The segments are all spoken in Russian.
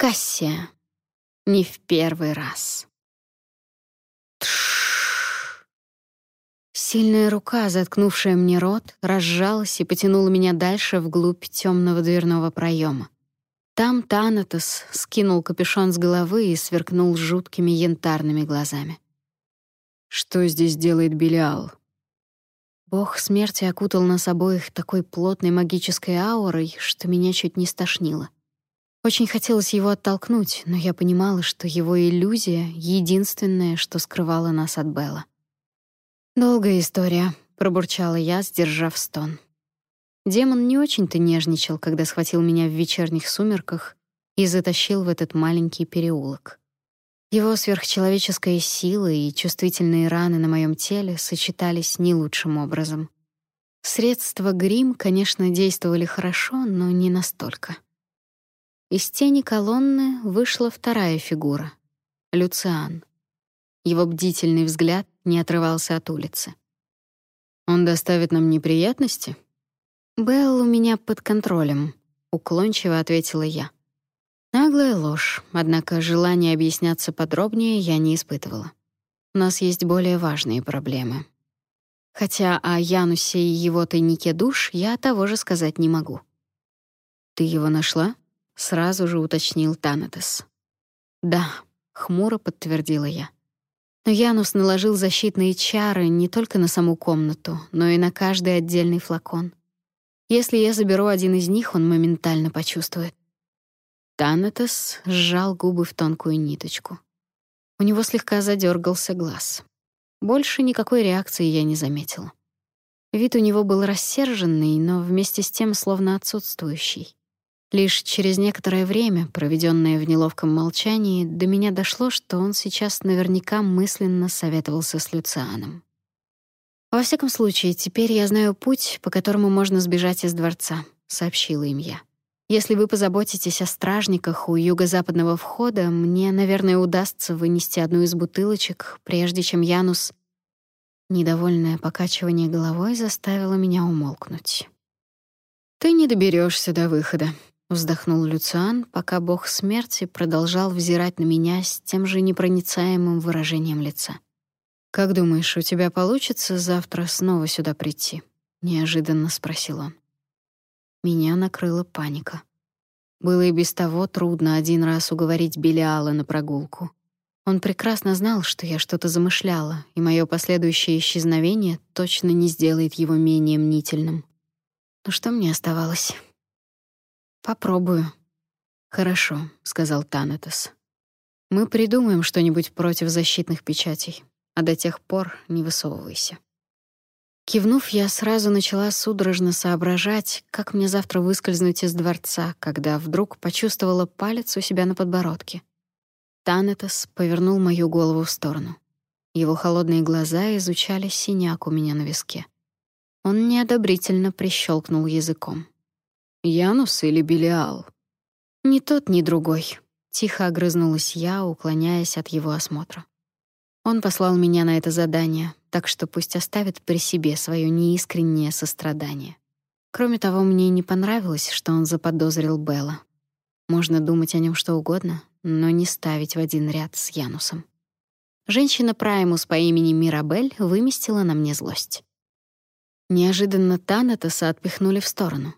Кассия. Не в первый раз. Тш. Сильная рука, заткнувшая мне рот, разжалась и потянула меня дальше вглубь темного дверного проема. Там Танатос скинул капюшон с головы и сверкнул жуткими янтарными глазами. «Что здесь делает Белиал?» Бог смерти окутал нас обоих такой плотной магической аурой, что меня чуть не стошнило. Очень хотелось его оттолкнуть, но я понимала, что его иллюзия — единственное, что скрывало нас от Белла. «Долгая история», — пробурчала я, сдержав стон. Демон не очень-то нежничал, когда схватил меня в вечерних сумерках и затащил в этот маленький переулок. Его сверхчеловеческая сила и чувствительные раны на моем теле сочетались не лучшим образом. Средства грим, конечно, действовали хорошо, но не настолько. Из тени колонны вышла вторая фигура — Люциан. Его бдительный взгляд не отрывался от улицы. «Он доставит нам неприятности?» «Белл у меня под контролем», — уклончиво ответила я. Наглая ложь, однако желания объясняться подробнее я не испытывала. У нас есть более важные проблемы. Хотя о Янусе и его тайнике душ я того же сказать не могу. «Ты его нашла?» — сразу же уточнил Танатос. «Да», — хмуро подтвердила я. Но Янус наложил защитные чары не только на саму комнату, но и на каждый отдельный флакон. Если я заберу один из них, он моментально почувствует. Танатос сжал губы в тонкую ниточку. У него слегка задергался глаз. Больше никакой реакции я не заметила. Вид у него был рассерженный, но вместе с тем словно отсутствующий. Лишь через некоторое время, проведенное в неловком молчании, до меня дошло, что он сейчас наверняка мысленно советовался с Люцианом. «Во всяком случае, теперь я знаю путь, по которому можно сбежать из дворца», — сообщила им я. Если вы позаботитесь о стражниках у юго-западного входа, мне, наверное, удастся вынести одну из бутылочек, прежде чем Янус... Недовольное покачивание головой заставило меня умолкнуть. «Ты не доберешься до выхода», — вздохнул Люциан, пока бог смерти продолжал взирать на меня с тем же непроницаемым выражением лица. «Как думаешь, у тебя получится завтра снова сюда прийти?» — неожиданно спросил он. Меня накрыла паника. Было и без того трудно один раз уговорить Белиала на прогулку. Он прекрасно знал, что я что-то замышляла, и мое последующее исчезновение точно не сделает его менее мнительным. Ну что мне оставалось? Попробую. Хорошо, сказал Танатос. Мы придумаем что-нибудь против защитных печатей, а до тех пор не высовывайся. Кивнув, я сразу начала судорожно соображать, как мне завтра выскользнуть из дворца, когда вдруг почувствовала палец у себя на подбородке. Танетос повернул мою голову в сторону. Его холодные глаза изучали синяк у меня на виске. Он неодобрительно прищелкнул языком. «Янус или Белиал?» «Ни тот, ни другой», — тихо огрызнулась я, уклоняясь от его осмотра. Он послал меня на это задание, так что пусть оставит при себе свое неискреннее сострадание. Кроме того, мне не понравилось, что он заподозрил Белла. Можно думать о нем что угодно, но не ставить в один ряд с Янусом. Женщина Праймус по имени Мирабель выместила на мне злость. Неожиданно Танатоса отпихнули в сторону.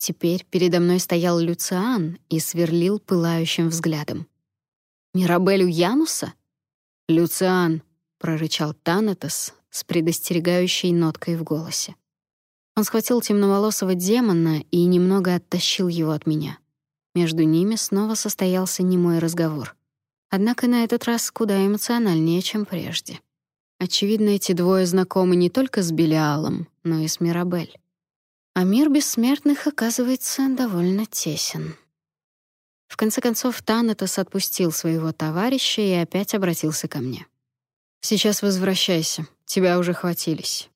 Теперь передо мной стоял Люциан и сверлил пылающим взглядом. «Мирабель у Януса?» «Люциан», — прорычал Танатос с предостерегающей ноткой в голосе. Он схватил темноволосого демона и немного оттащил его от меня. Между ними снова состоялся немой разговор. Однако на этот раз куда эмоциональнее, чем прежде. Очевидно, эти двое знакомы не только с Белиалом, но и с Мирабель. А мир бессмертных, оказывается, довольно тесен. В конце концов, Танатос отпустил своего товарища и опять обратился ко мне. «Сейчас возвращайся, тебя уже хватились».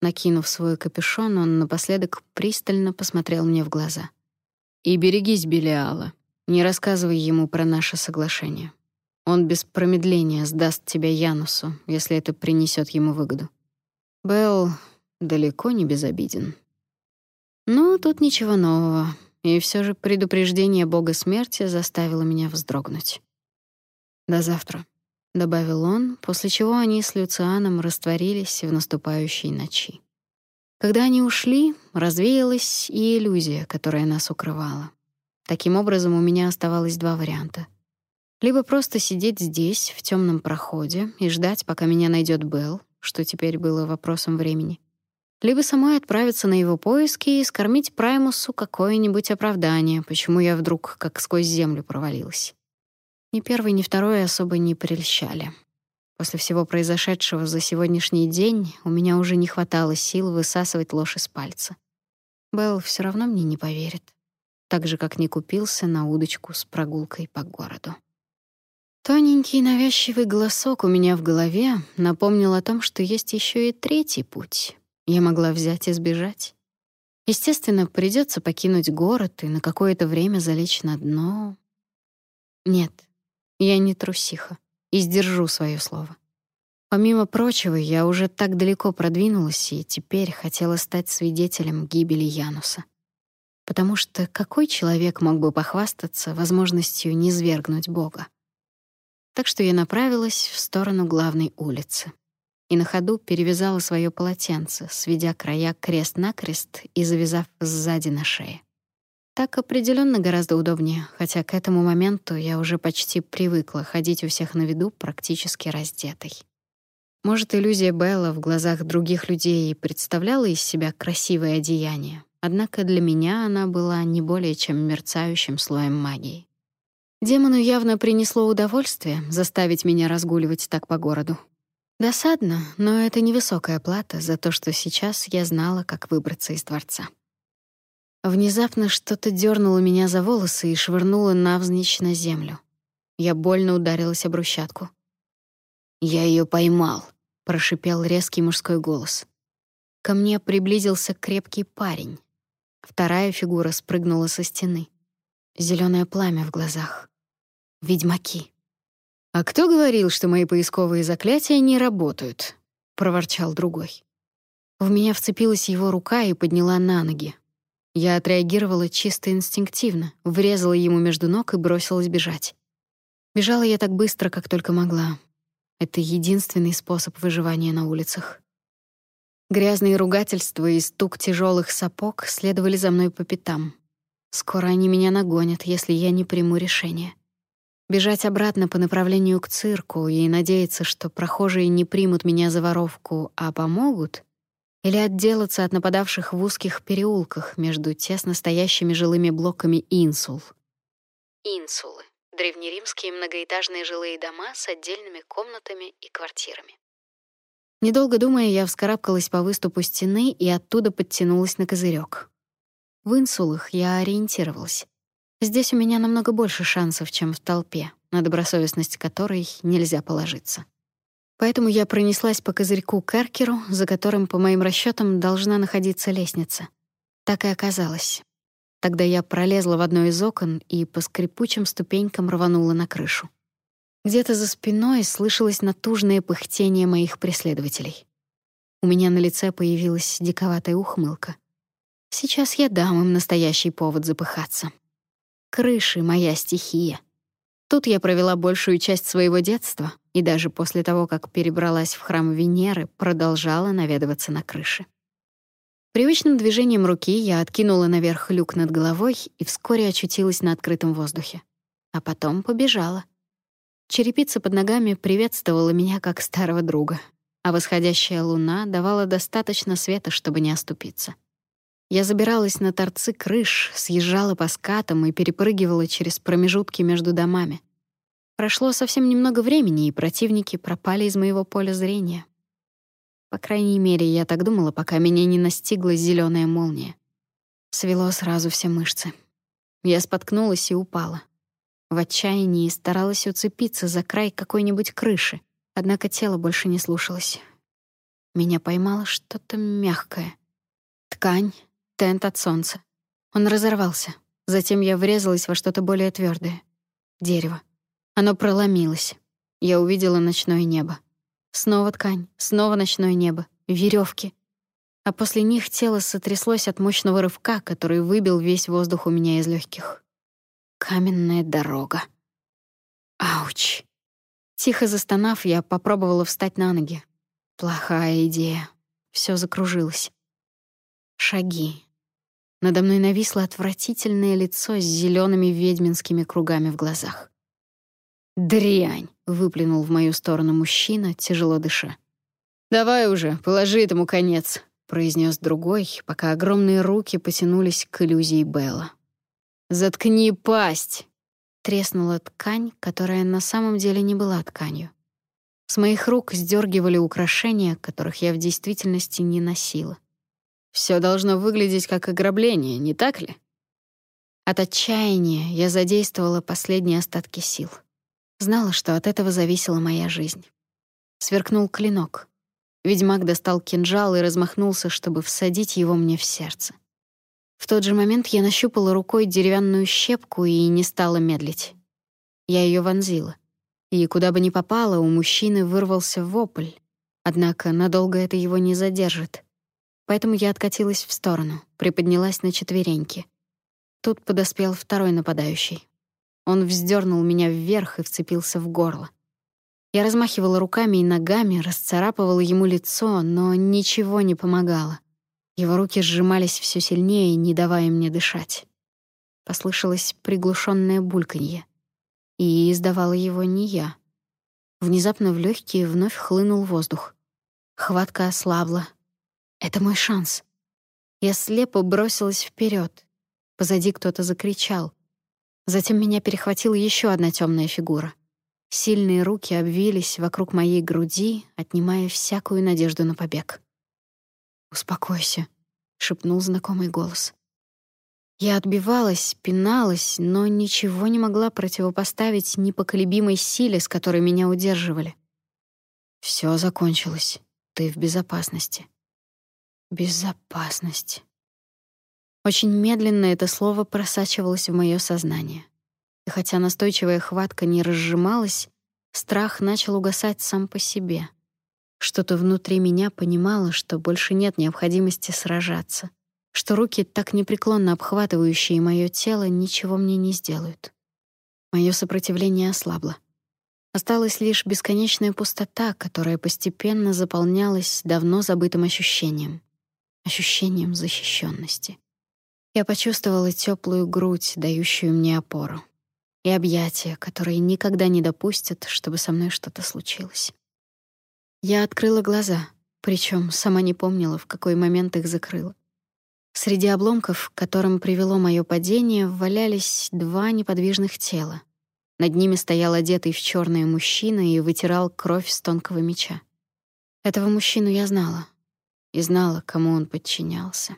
Накинув свой капюшон, он напоследок пристально посмотрел мне в глаза. «И берегись Белиала. Не рассказывай ему про наше соглашение. Он без промедления сдаст тебя Янусу, если это принесет ему выгоду. Белл далеко не безобиден». «Ну, тут ничего нового. и все же предупреждение бога смерти заставило меня вздрогнуть. «До завтра», — добавил он, после чего они с Люцианом растворились в наступающей ночи. Когда они ушли, развеялась и иллюзия, которая нас укрывала. Таким образом, у меня оставалось два варианта. Либо просто сидеть здесь, в темном проходе, и ждать, пока меня найдет Белл, что теперь было вопросом времени. Либо самой отправиться на его поиски и скормить Праймусу какое-нибудь оправдание, почему я вдруг как сквозь землю провалилась. Ни первый, ни второй особо не прельщали. После всего произошедшего за сегодняшний день у меня уже не хватало сил высасывать ложь из пальца. Белл все равно мне не поверит, так же как не купился на удочку с прогулкой по городу. Тоненький навязчивый голосок у меня в голове напомнил о том, что есть еще и третий путь. Я могла взять и сбежать. Естественно, придется покинуть город и на какое-то время залечь на дно. Нет, я не трусиха и сдержу свое слово. Помимо прочего, я уже так далеко продвинулась и теперь хотела стать свидетелем гибели Януса. Потому что какой человек мог бы похвастаться возможностью низвергнуть Бога? Так что я направилась в сторону главной улицы и на ходу перевязала свое полотенце, сведя края крест-накрест и завязав сзади на шее. Так определенно гораздо удобнее, хотя к этому моменту я уже почти привыкла ходить у всех на виду практически раздетой. Может, иллюзия Белла в глазах других людей и представляла из себя красивое одеяние, однако для меня она была не более чем мерцающим слоем магии. Демону явно принесло удовольствие заставить меня разгуливать так по городу. Досадно, но это невысокая плата за то, что сейчас я знала, как выбраться из дворца. Внезапно что-то дернуло меня за волосы и швырнуло навзничь на землю. Я больно ударилась об брусчатку. «Я ее поймал», — прошипел резкий мужской голос. Ко мне приблизился крепкий парень. Вторая фигура спрыгнула со стены. Зеленое пламя в глазах. Ведьмаки. «А кто говорил, что мои поисковые заклятия не работают?» — проворчал другой. В меня вцепилась его рука и подняла на ноги. Я отреагировала чисто инстинктивно, врезала ему между ног и бросилась бежать. Бежала я так быстро, как только могла. Это единственный способ выживания на улицах. Грязные ругательства и стук тяжелых сапог следовали за мной по пятам. Скоро они меня нагонят, если я не приму решение. Бежать обратно по направлению к цирку и надеяться, что прохожие не примут меня за воровку, а помогут? Или отделаться от нападавших в узких переулках между тесно стоящими жилыми блоками инсул? Инсулы — древнеримские многоэтажные жилые дома с отдельными комнатами и квартирами. Недолго думая, я вскарабкалась по выступу стены и оттуда подтянулась на козырек. В инсулах я ориентировалась. Здесь у меня намного больше шансов, чем в толпе, на добросовестность которой нельзя положиться. Поэтому я пронеслась по козырьку к эркеру, за которым, по моим расчетам, должна находиться лестница. Так и оказалось. Тогда я пролезла в одно из окон и по скрипучим ступенькам рванула на крышу. Где-то за спиной слышалось натужное пыхтение моих преследователей. У меня на лице появилась диковатая ухмылка. Сейчас я дам им настоящий повод запыхаться. Крыши — моя стихия. Тут я провела большую часть своего детства и даже после того, как перебралась в храм Венеры, продолжала наведываться на крыши. Привычным движением руки я откинула наверх люк над головой и вскоре очутилась на открытом воздухе. А потом побежала. Черепица под ногами приветствовала меня как старого друга, а восходящая луна давала достаточно света, чтобы не оступиться. Я забиралась на торцы крыш, съезжала по скатам и перепрыгивала через промежутки между домами. Прошло совсем немного времени, и противники пропали из моего поля зрения. По крайней мере, я так думала, пока меня не настигла зеленая молния. Свело сразу все мышцы. Я споткнулась и упала. В отчаянии старалась уцепиться за край какой-нибудь крыши, однако тело больше не слушалось. Меня поймало что-то мягкое. Ткань, Тент от солнца. Он разорвался. Затем я врезалась во что-то более твердое. Дерево. Оно проломилось. Я увидела ночное небо. Снова ткань, снова ночное небо, веревки. а после них тело сотряслось от мощного рывка, который выбил весь воздух у меня из легких. Каменная дорога. Ауч. Тихо застонав, я попробовала встать на ноги. Плохая идея. Все закружилось. Шаги. Надо мной нависло отвратительное лицо с зелеными ведьминскими кругами в глазах. «Дрянь!» — выплюнул в мою сторону мужчина, тяжело дыша. «Давай уже, положи этому конец», — произнес другой, пока огромные руки потянулись к иллюзии Белла. «Заткни пасть!» Треснула ткань, которая на самом деле не была тканью. С моих рук сдергивали украшения, которых я в действительности не носила. Все должно выглядеть как ограбление, не так ли? От отчаяния я задействовала последние остатки сил. Знала, что от этого зависела моя жизнь. Сверкнул клинок. Ведьмак достал кинжал и размахнулся, чтобы всадить его мне в сердце. В тот же момент я нащупала рукой деревянную щепку и не стала медлить. Я ее вонзила. И куда бы ни попала, у мужчины вырвался вопль. Однако надолго это его не задержит. Поэтому я откатилась в сторону, приподнялась на четвереньки. Тут подоспел второй нападающий. Он вздернул меня вверх и вцепился в горло. Я размахивала руками и ногами, расцарапывала ему лицо, но ничего не помогало. Его руки сжимались все сильнее, не давая мне дышать. Послышалось приглушенное бульканье. И издавала его не я. Внезапно в легкие вновь хлынул воздух. Хватка ослабла. Это мой шанс. Я слепо бросилась вперед. Позади кто-то закричал. Затем меня перехватила еще одна темная фигура. Сильные руки обвились вокруг моей груди, отнимая всякую надежду на побег. «Успокойся», — шепнул знакомый голос. Я отбивалась, пиналась, но ничего не могла противопоставить непоколебимой силе, с которой меня удерживали. Все закончилось. Ты в безопасности. Безопасность. Очень медленно это слово просачивалось в мое сознание. И хотя настойчивая хватка не разжималась, страх начал угасать сам по себе — что-то внутри меня понимало, что больше нет необходимости сражаться, что руки, так непреклонно обхватывающие мое тело, ничего мне не сделают. Мое сопротивление ослабло. Осталась лишь бесконечная пустота, которая постепенно заполнялась давно забытым ощущением. Ощущением защищенности. Я почувствовала теплую грудь, дающую мне опору. И объятия, которые никогда не допустят, чтобы со мной что-то случилось. Я открыла глаза, причем сама не помнила, в какой момент их закрыла. Среди обломков, к которым привело мое падение, валялись два неподвижных тела. Над ними стоял одетый в черное мужчина и вытирал кровь с тонкого меча. Этого мужчину я знала и знала, кому он подчинялся.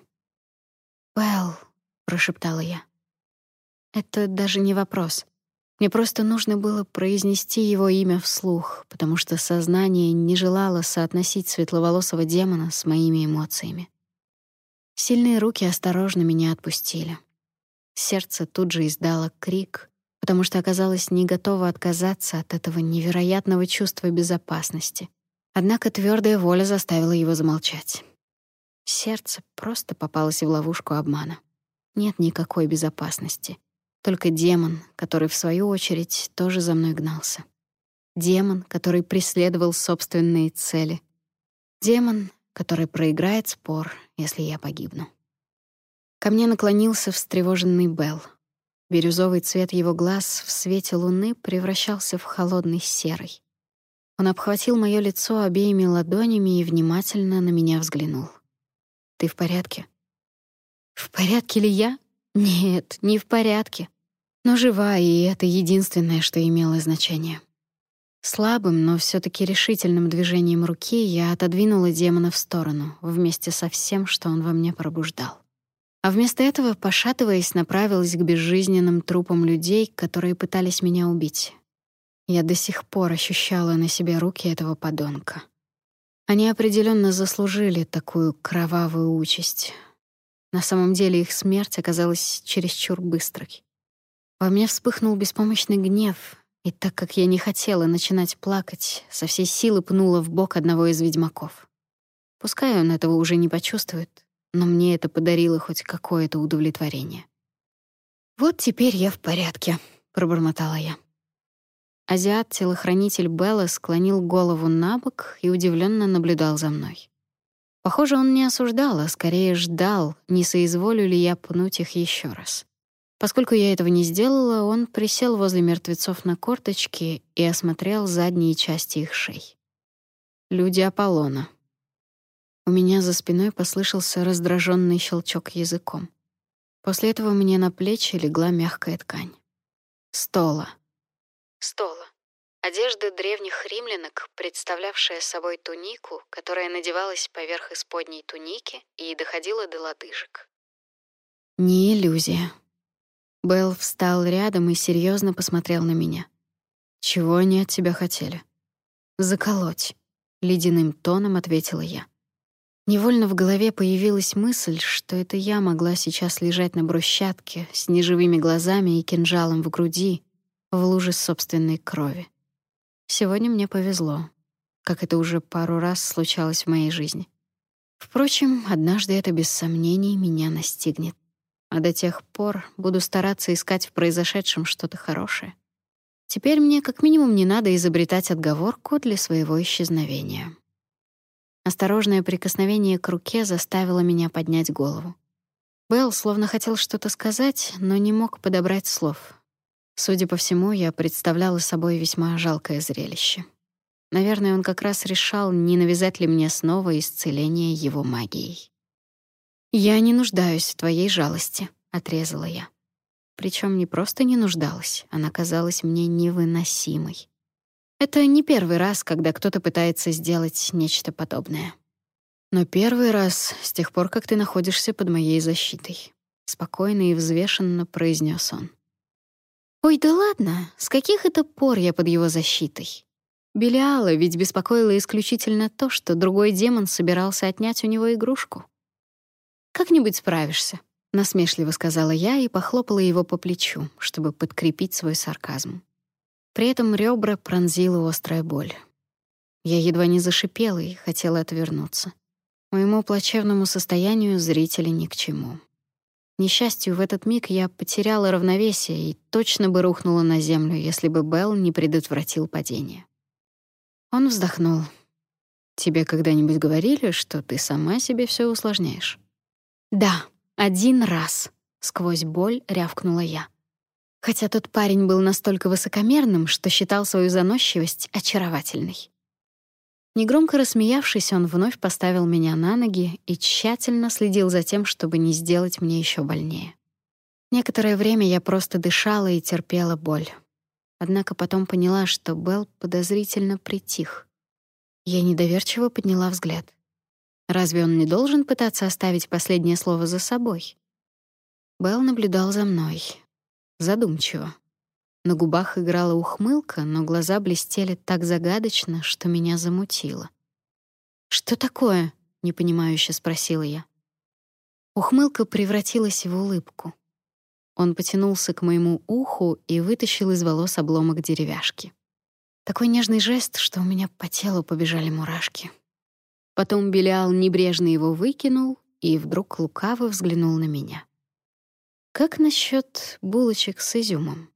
«Белл», — прошептала я. Это даже не вопрос. Мне просто нужно было произнести его имя вслух, потому что сознание не желало соотносить светловолосого демона с моими эмоциями. Сильные руки осторожно меня отпустили. Сердце тут же издало крик, потому что оказалось не готово отказаться от этого невероятного чувства безопасности. Однако твердая воля заставила его замолчать. Сердце просто попалось в ловушку обмана. Нет никакой безопасности. Только демон, который, в свою очередь, тоже за мной гнался. Демон, который преследовал собственные цели. Демон, который проиграет спор, если я погибну. Ко мне наклонился встревоженный Белл. Бирюзовый цвет его глаз в свете луны превращался в холодный серый. Он обхватил моё лицо обеими ладонями и внимательно на меня взглянул. «Ты в порядке?» «В порядке ли я? Нет, не в порядке но жива, и это единственное, что имело значение. Слабым, но все таки решительным движением руки я отодвинула демона в сторону, вместе со всем, что он во мне пробуждал. А вместо этого, пошатываясь, направилась к безжизненным трупам людей, которые пытались меня убить. Я до сих пор ощущала на себе руки этого подонка. Они определенно заслужили такую кровавую участь. На самом деле их смерть оказалась чересчур быстрой. Во мне вспыхнул беспомощный гнев, и так как я не хотела начинать плакать, со всей силы пнула в бок одного из ведьмаков. Пускай он этого уже не почувствует, но мне это подарило хоть какое-то удовлетворение. «Вот теперь я в порядке», — пробормотала я. Азиат-телохранитель Белла склонил голову на бок и удивленно наблюдал за мной. Похоже, он не осуждал, а скорее ждал, не соизволю ли я пнуть их еще раз. Поскольку я этого не сделала, он присел возле мертвецов на корточки и осмотрел задние части их шей. Люди Аполлона. У меня за спиной послышался раздраженный щелчок языком. После этого мне на плечи легла мягкая ткань. Стола. Стола. Одежда древних римлянок, представлявшая собой тунику, которая надевалась поверх исподней туники и доходила до лодыжек. Не иллюзия. Белл встал рядом и серьезно посмотрел на меня. «Чего они от тебя хотели?» «Заколоть», — ледяным тоном ответила я. Невольно в голове появилась мысль, что это я могла сейчас лежать на брусчатке с неживыми глазами и кинжалом в груди, в луже собственной крови. Сегодня мне повезло, как это уже пару раз случалось в моей жизни. Впрочем, однажды это без сомнений меня настигнет. А до тех пор буду стараться искать в произошедшем что-то хорошее. Теперь мне как минимум не надо изобретать отговорку для своего исчезновения. Осторожное прикосновение к руке заставило меня поднять голову. Белл словно хотел что-то сказать, но не мог подобрать слов. Судя по всему, я представляла собой весьма жалкое зрелище. Наверное, он как раз решал, не навязать ли мне снова исцеление его магией. «Я не нуждаюсь в твоей жалости», — отрезала я. Причем не просто не нуждалась, она казалась мне невыносимой. Это не первый раз, когда кто-то пытается сделать нечто подобное. Но первый раз с тех пор, как ты находишься под моей защитой, спокойно и взвешенно произнес он. Ой, да ладно, с каких это пор я под его защитой? Белиала ведь беспокоило исключительно то, что другой демон собирался отнять у него игрушку. Как-нибудь справишься, насмешливо сказала я и похлопала его по плечу, чтобы подкрепить свой сарказм. При этом ребра пронзила острая боль. Я едва не зашипела и хотела отвернуться. Моему плачевному состоянию зрители ни к чему. Несчастью, в этот миг я потеряла равновесие и точно бы рухнула на землю, если бы Белл не предотвратил падение. Он вздохнул. «Тебе когда-нибудь говорили, что ты сама себе все усложняешь?» «Да, один раз», — сквозь боль рявкнула я. Хотя тот парень был настолько высокомерным, что считал свою заносчивость очаровательной. Негромко рассмеявшись, он вновь поставил меня на ноги и тщательно следил за тем, чтобы не сделать мне еще больнее. Некоторое время я просто дышала и терпела боль. Однако потом поняла, что Белл подозрительно притих. Я недоверчиво подняла взгляд. Разве он не должен пытаться оставить последнее слово за собой? Белл наблюдал за мной. Задумчиво. На губах играла ухмылка, но глаза блестели так загадочно, что меня замутило. «Что такое?» — непонимающе спросила я. Ухмылка превратилась в улыбку. Он потянулся к моему уху и вытащил из волос обломок деревяшки. Такой нежный жест, что у меня по телу побежали мурашки. Потом Белиал небрежно его выкинул и вдруг лукаво взглянул на меня. «Как насчет булочек с изюмом?»